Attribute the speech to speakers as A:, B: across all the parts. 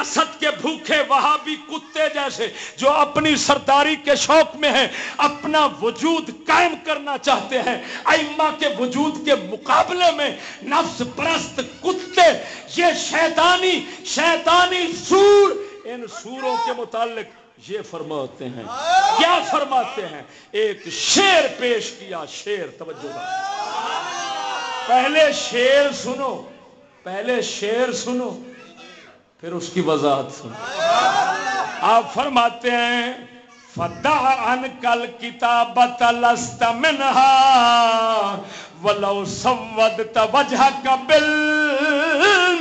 A: ریاست کے بھوکے وہاں بھی کتے جیسے جو اپنی سرداری کے شوق میں ہیں، اپنا وجود قائم کرنا چاہتے ہیں۔ ائمہ کے وجود کے مقابلے میں نفس پرست کتے، یہ شیطانی شیطانی سور۔ ان سوروں کے متعلق یہ فرماتے ہیں۔ کیا فرماتے ہیں؟ ایک شیر پیش کیا شیر توجہ پہلے شیر سنو، پہلے شیر سنو۔ پھر اس کی وضاحت سن آپ فرماتے ہیں فدا ان کل کتابت لست منہا ولو سود توجہ قبل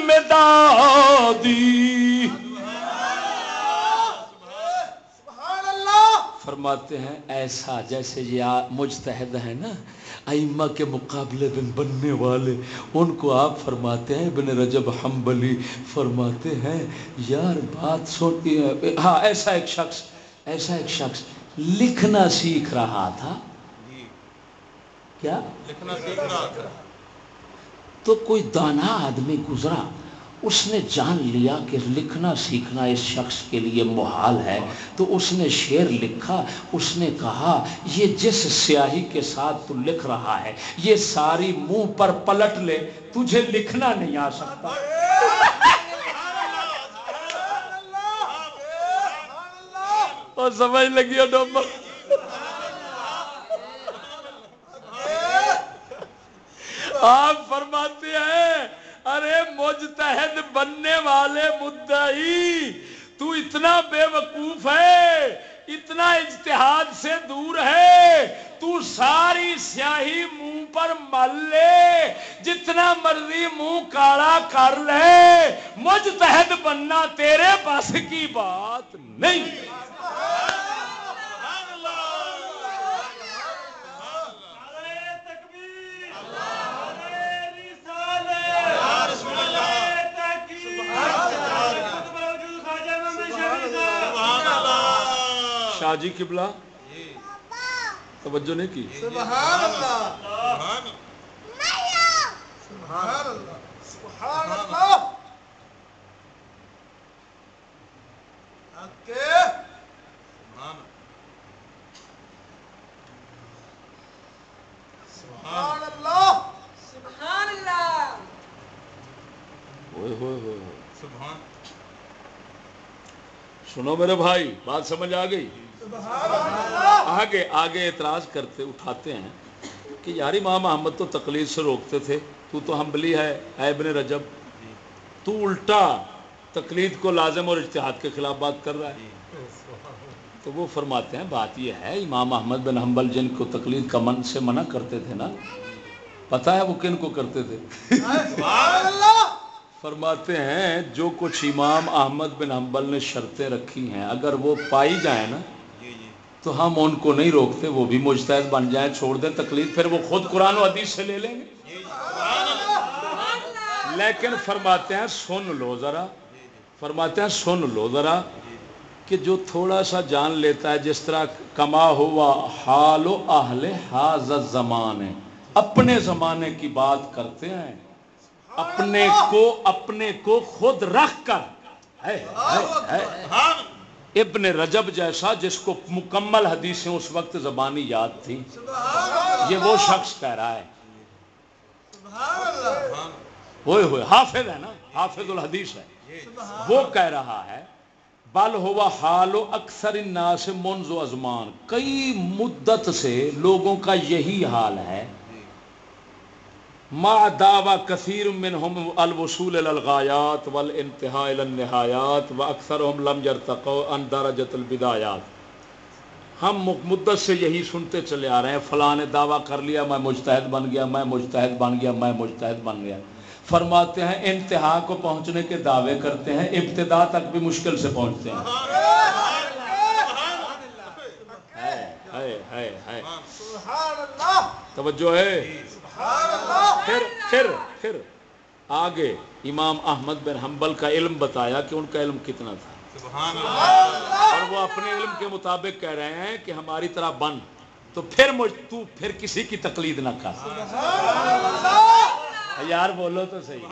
A: مدادی فرماتے ہیں ایسا جیسے یہ مجتہد ہے نا ائمہ کے مقابلے میں بننے والے ان کو آپ فرماتے ہیں ابن رجب حنبلی فرماتے ہیں یار بات سن ہاں ایسا ایک شخص ایسا ایک شخص لکھنا سیکھ رہا تھا۔ کیا؟
B: لکھنا سیکھ رہا تھا۔
A: تو کوئی دانا آدمی گزرا اس نے جان لیا کہ لکھنا سیکھنا اس شخص کے لیے محال ہے، تو اس نے شعر لکھا، اس نے کہا، یہ جس سیاہی کے ساتھ تو لکھ رہا ہے، یہ ساری منہ پر پلٹ لے، تجھے لکھنا نہیں آ سکتا۔ اور سمجھ لگی ڈوبر آپ فرماتے ہیں ارے مجتہد بننے والے مدعی، تو اتنا بے وقوف ہے، اتنا اجتہاد سے دور ہے، تو ساری سیاہی منہ پر مل لے، جتنا مرضی منہ کالا کر لے۔ مجتہد بننا تیرے بس کی بات نہیں۔ شاہ جی قبلہ؟ توجہ نہیں کی؟
C: سبحان اللہ۔ سبحان اللہ۔ سبحان اللہ۔ حق کے سبحان اللہ۔
D: سبحان اللہ۔
A: ہوئے ہوئے ہوئے ہوئے۔
B: سبحان
A: سنو میرے بھائی بات سمجھ آ گئی؟
C: اللہ
A: آگے آگے اعتراض کرتے اٹھاتے ہیں کہ یار امام محمد تو تقلید سے روکتے تھے تو تو حنبلی ہے اے ابن رجب تو الٹا تقلید کو لازم اور اجتہاد کے خلاف بات کر رہا ہے۔ تو وہ فرماتے ہیں بات یہ ہے امام احمد بن حنبل جن کو تقلید کا من سے منع کرتے تھے نا پتہ ہے وہ کن کو کرتے تھے؟ فرماتے ہیں جو کچھ امام احمد بن حنبل نے شرطیں رکھی ہیں اگر وہ پائی جائیں نا تو ہم ان کو نہیں روکتے وہ بھی مجتہد بن جائیں چھوڑ دیں تکلیف پھر وہ خود قرآن و حدیث سے لے لیں گے۔ لیکن فرماتے ہیں سن لو ذرا فرماتے ہیں سن لو ذرا کہ جو تھوڑا سا جان لیتا ہے جس طرح کما ہوا حال و اہل حاض زمانے اپنے زمانے کی بات کرتے ہیں۔ اپنے کو اپنے کو خود رکھ کر۔ ہے, ہے, ہے۔ ابن رجب جیسا جس کو مکمل حدیثیں اس وقت زبانی یاد تھی یہ وہ شخص کہہ رہا ہے۔ ہوئے ہوئے حافظ ہے نا؟ حافظ الحدیث ہے۔ وہ کہہ رہا ہے بل ہوا حال و اکثر الناس منذ و ازمان۔ کئی مدت سے لوگوں کا یہی حال ہے ما دعوی کثیر منہم الوصول الى الغایات والانتہاء الى النہایات واکثرهم لم يرتقوا ان درجۃ البدایات ہم مدت سے یہی سنتے چلے آ رہے ہیں فلاں نے دعویٰ کر لیا میں مجتہد بن گیا میں مجتہد بن گیا میں مجتہد بن گیا۔ فرماتے ہیں انتہا کو پہنچنے کے دعوے کرتے ہیں ابتدا تک بھی مشکل سے پہنچتے ہیں۔ توجہ ہے۔ پھر پھر پھر آگے امام احمد بن حنبل کا علم بتایا کہ ان کا علم کتنا تھا۔
B: سبحان اللہ
A: اور وہ اپنے علم کے مطابق کہہ رہے ہیں کہ ہماری طرح بن تو پھر مجھ تو پھر کسی کی تقلید نہ کر۔ یار بولو تو صحیح۔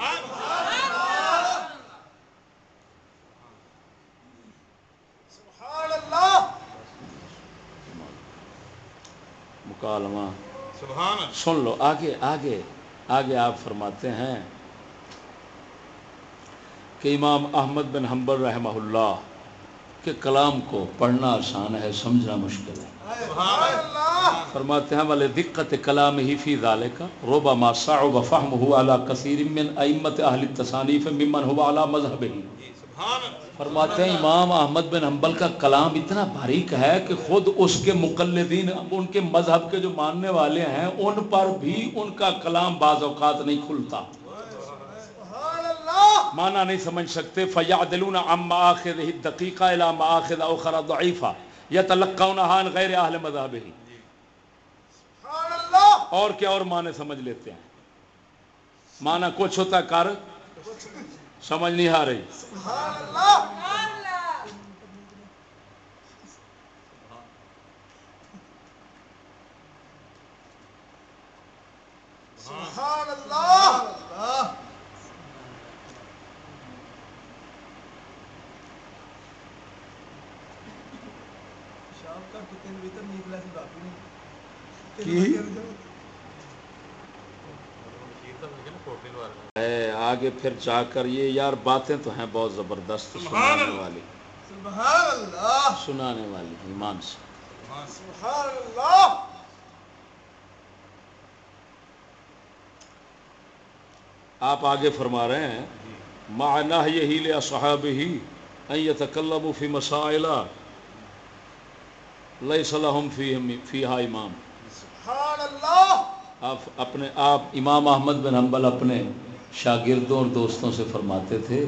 A: مکالمہ۔
B: سبحان
A: سن لو آگے آگے آگے آپ فرماتے ہیں کہ امام احمد بن حنبل رحمہ اللہ کے کلام کو پڑھنا آسان ہے سمجھنا مشکل ہے۔ فرماتے ہیں والے دقت کلام ہی فی ذالک ربما ما صعب فهمه على كثير من ائمه اهل التصانیف ممن
B: جی سبحان اللہ۔
A: فرماتے ہیں امام احمد بن حنبل کا کلام اتنا باریک ہے کہ خود اس کے مقلدین ان کے مذہب کے جو ماننے والے ہیں ان پر بھی ان کا کلام بعض اوقات نہیں کھلتا۔ مانا نہیں سمجھ سکتے۔ فیعدلون عن مآخذ الدقیقہ الى مآخذ اخرى ضعیفہ یتلقونها عن غیر اہل
C: سبحان اللہ!
A: اور کیا اور معنی سمجھ لیتے ہیں؟ معنی کچھ ہوتا کر۔ سمجھ نہیں آ رہی۔
C: سبحان
A: آگے پھر جا کر یہ یار باتیں تو ہیں بہت زبردست سنانے
B: اللہ۔
A: والی۔
C: سبحان اللہ.
A: سنانے والی ایمان سے۔
B: سبحان
C: اللہ.
A: آپ آگے فرما رہے ہیں معنی یہی لے اصحاب ہی ان یتکلموا فی مسائل لیس فی فیہا امام۔
C: سبحان اللہ.
A: آپ اپنے آپ امام احمد بن حنبل اپنے شاگردوں اور دوستوں سے فرماتے تھے،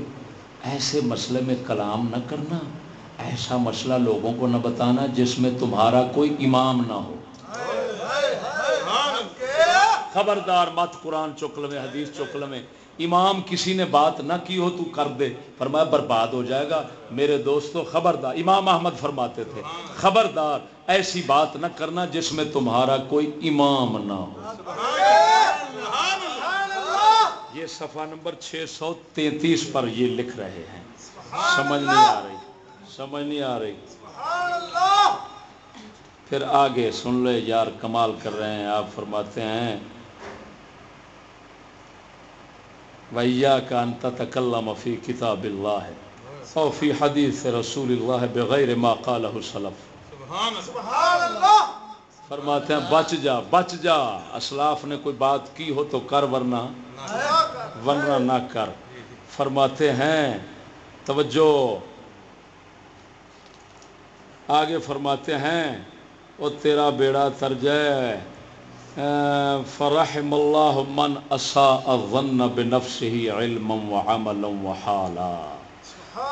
A: ایسے مسئلے میں کلام نہ کرنا، ایسا مسئلہ لوگوں کو نہ بتانا جس میں تمہارا کوئی امام نہ ہو۔ خبردار مت قرآن چکل میں حدیث چکل میں امام کسی نے بات نہ کی ہو، تو کر دے۔ فرمایا برباد ہو جائے گا۔ میرے دوستو، خبردار، امام احمد فرماتے تھے، خبردار، ایسی بات نہ کرنا جس میں تمہارا کوئی امام نہ ہو۔
C: سبحان
A: صفحہ نمبر 633 پر یہ لکھ رہے ہیں۔ سمجھ نہیں آ رہی۔ سمجھ نہیں آ رہی۔ پھر آگے سن لے یار کمال کر رہے ہیں۔ آپ فرماتے ہیں ویا کا انت تکلم فی کتاب اللہ او فی حدیث رسول اللہ بغیر ما قالہ سلف.
B: سبحان اللہ!
C: سبحان اللہ!
A: فرماتے ہیں بچ جا بچ جا۔ اسلاف نے کوئی بات کی ہو تو کر ورنہ۔ ورنہ نہ کر۔ فرماتے ہیں توجہ۔ آگے فرماتے ہیں وہ تیرا بیڑا ترجے فرحم اللہ من الظن بنفسه علما وعملا وحالا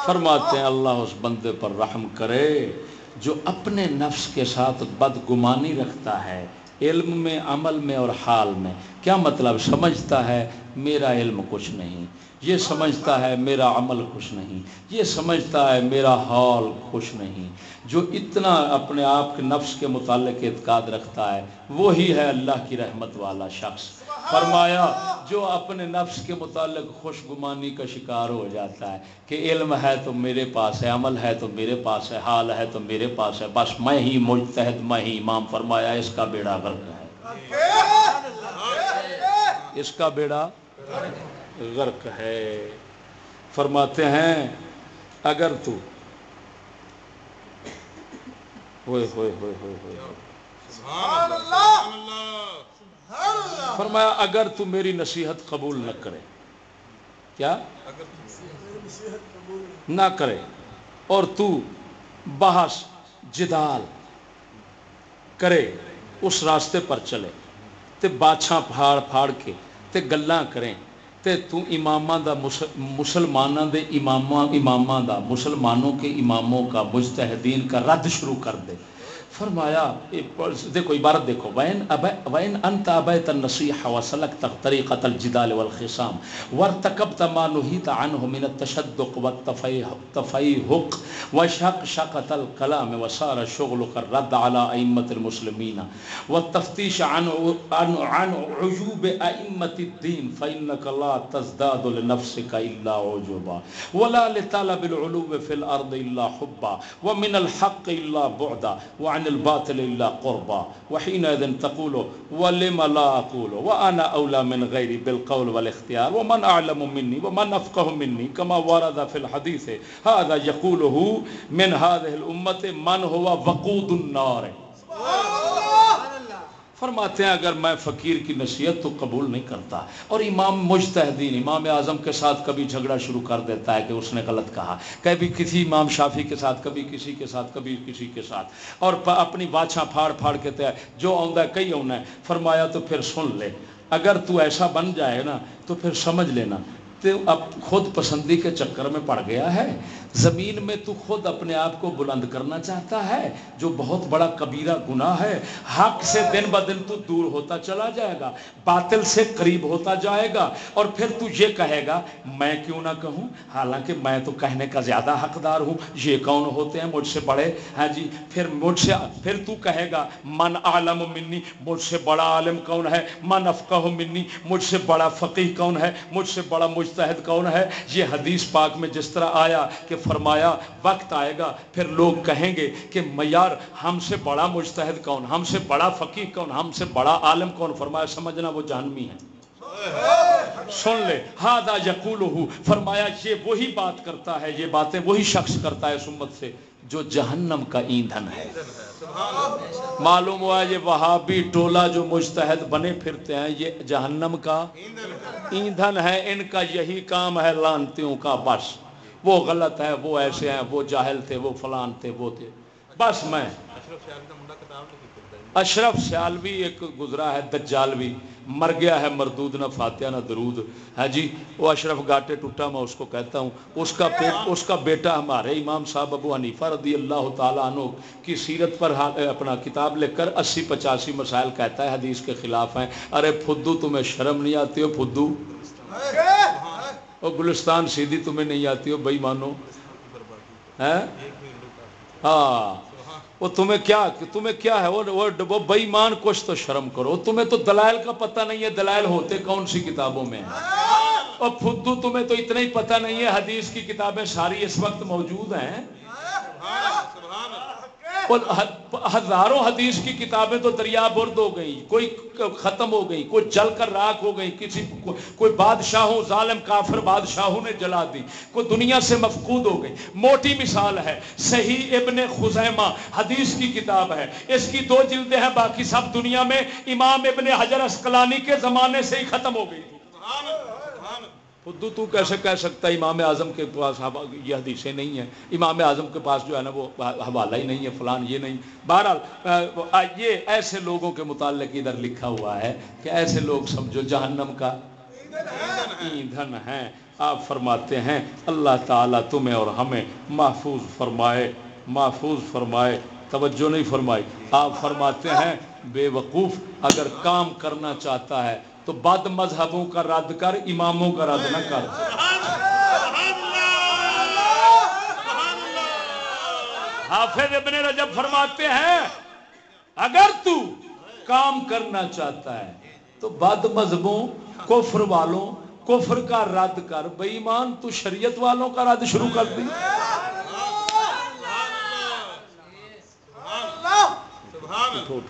A: فرماتے ہیں اللہ اس بندے پر رحم کرے جو اپنے نفس کے ساتھ بدگمانی رکھتا ہے۔ علم میں، عمل میں اور حال میں۔ کیا مطلب؟ سمجھتا ہے، میرا علم کچھ نہیں۔ یہ سمجھتا ہے، میرا عمل خوش نہیں۔ یہ سمجھتا ہے، میرا حال خوش نہیں۔ جو اتنا اپنے آپ کے نفس کے متعلق اعتقاد رکھتا ہے، وہی ہے اللہ کی رحمت والا شخص۔ فرمایا، جو اپنے نفس کے متعلق خوش گمانی کا شکار ہو جاتا ہے کہ علم ہے تو میرے پاس ہے، عمل ہے تو میرے پاس ہے، حال ہے تو میرے پاس ہے، بس میں ہی مجتہد، میں ہی امام، فرمایا، اس کا بیڑا غرق ہے۔ اس کا بیڑا غرق ہے۔ فرماتے ہیں، اگر تو، ہوئے ہوئے ہوئے ہوئے ہوئے
B: سبحان اللہ سبحان اللہ
C: سبحان اللہ
A: فرمایا، اگر تو میری نصیحت قبول نہ کرے۔ کیا؟ نہ کرے۔ اور تو بحث جدال کرے، اس راستے پر چلے۔ تے باچھاں پھاڑ پھاڑ کے تے گلاں کریں۔ تے تو اماماں دا مس- مسلماناں دے اماماں اماماں دا، مسلمانوں کے اماموں کا مجتہدین کا رد شروع کر دے۔ فرمایا دیکھو، عبارت دیکھو وین ابا- وین انت ابیت النصیح وسلکت طریقۃ الجدال والخصام وارتکبت ما نهیت عنه من التشدق والتفیحق وشقشقة الكلام وصار شغلك الرد على أئمة المسلمين والتفتيش عن عن عن عيوب أئمة الدين فإنك لا تزداد لنفسك إلا عجبا ولا لطلب العلو في الأرض إلا حبا ومن الحق إلا بعدا وعن عن الباطل الا قربا. وحينئذ تقول، ولم لا اقول وانا اولى من غيري بالقول والاختيار. ومن اعلم مني؟ ومن افقه مني؟ كما ورد في الحديث. هذا يقوله من هذه الامه من هو وقود النار. سبحان الله. فرماتے ہیں، اگر میں فقیر کی نصیحت تو قبول نہیں کرتا۔ اور امام مجتہدین، امام اعظم کے ساتھ کبھی جھگڑا شروع کر دیتا ہے کہ اس نے غلط کہا۔ کبھی کسی امام شافی کے ساتھ، کبھی کسی کے ساتھ، کبھی کسی کے ساتھ۔ اور اپنی باچھاں پھاڑ پھاڑ کے تے جو آؤں ہے، کئی آنا ہے۔ فرمایا تو پھر سن لے۔ اگر تو ایسا بن جائے نا، تو پھر سمجھ لینا۔ تو اب خود پسندی کے چکر میں پڑ گیا ہے۔ زمین میں تو خود اپنے آپ کو بلند کرنا چاہتا ہے، جو بہت بڑا کبیرہ گناہ ہے، حق سے دن ب دن تو دور ہوتا چلا جائے گا، باطل سے قریب ہوتا جائے گا، اور پھر تو یہ کہے گا، میں کیوں نہ کہوں؟ حالانکہ میں تو کہنے کا زیادہ حقدار ہوں، یہ کون ہوتے ہیں؟ مجھ سے بڑے ہاں جی پھر مجھ سے، پھر تو کہے گا، من عالم منی، مجھ سے بڑا عالم کون ہے؟ من افقہ منی، مجھ سے بڑا فقیح کون ہے؟ مجھ سے بڑا مجتہد کون ہے؟ یہ حدیث پاک میں جس طرح آیا کہ فرمایا، وقت آئے گا، پھر لوگ کہیں گے کہ میار، ہم سے بڑا مجتہد کون؟ ہم سے بڑا فقیح کون؟ ہم سے بڑا عالم کون؟ فرمایا، سمجھنا وہ جہنمی ہے۔ سن لے ہادا یقول فرمایا، یہ وہی بات کرتا ہے، یہ باتیں وہی شخص کرتا ہے اس امت سے جو جہنم کا ایندھن ہے۔ معلوم ہوا یہ وہابی ٹولہ جو مجتہد بنے پھرتے ہیں، یہ جہنم کا ایندھن ہے، ان کا یہی کام ہے، لانتیوں کا بس۔ وہ غلط ہے وہ ایسے ہیں، وہ جاہل تھے، وہ فلان تھے، وہ تھے۔ بس میں
B: اشرف
A: سیالوی ایک گزرا ہے دجالوی مر گیا ہے مردود، نہ فاتحہ، نہ درود۔ ہے جی وہ اشرف گاٹے ٹوٹا، میں اس کو کہتا ہوں۔ اس کا پیٹ اس کا بیٹا ہمارے امام صاحب ابو حنیفہ رضی اللہ تعالیٰ عنہ کی سیرت پر ہاں، اپنا کتاب لکھ کر اسی پچاسی مسائل کہتا ہے، حدیث کے خلاف ہیں۔ ارے پھدو تمہیں شرم نہیں آتی ہو پھدو اور گلستان سیدھی تمہیں نہیں آتی ہو بھائی مانو۔ ہاں۔ وہ تمہیں کیا تمہیں کیا ہے؟ وہ بے وہ کچھ تو شرم کرو۔ تمہیں تو دلائل کا پتہ نہیں ہے، دلائل ہوتے کون سی کتابوں میں۔ اور فدو تمہیں تو اتنا ہی پتہ نہیں ہے، حدیث کی کتابیں ساری اس وقت موجود ہیں۔ ہزاروں حدیث کی کتابیں تو دریا برد ہو گئی، کوئی ختم ہو گئی، کوئی جل کر راک ہو گئی، کسی کو- کوئی بادشاہوں، ظالم، کافر بادشاہوں نے جلا دی، کوئی دنیا سے مفقود ہو گئی۔ موٹی مثال ہے، صحیح ابن خزیمہ حدیث کی کتاب ہے۔ اس کی دو جلدیں ہیں، باقی سب دنیا میں امام ابن حجر اسقلانی کے زمانے سے ہی ختم ہو گئی۔ تھی خود تو کیسے کہہ سکتا ہے؟ امام اعظم کے پاس یہ حدیثیں نہیں ہیں۔ امام اعظم کے پاس جو ہے نا وہ حوالہ ہی نہیں ہے، فلان یہ نہیں۔ بہرحال یہ ایسے لوگوں کے متعلق ادھر لکھا ہوا ہے کہ ایسے لوگ سمجھو جہنم کا ایندھن ہیں۔ آپ فرماتے ہیں، اللہ تعالیٰ تمہیں اور ہمیں محفوظ فرمائے محفوظ فرمائے۔ توجہ نہیں فرمائی۔ آپ فرماتے ہیں، بے وقوف، اگر کام کرنا چاہتا ہے تو بد مذہبوں کا رد کر اماموں کا رد نہ کر۔ حافظ ابن رجب فرماتے ہیں اگر تو کام کرنا چاہتا ہے تو بد مذہبوں کفر والوں کفر کا رد کر۔ بے ایمان تو شریعت والوں کا رد شروع کر دی۔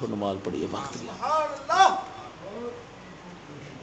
A: نماز پڑھیے وقت گیا
C: سبحان اللہ۔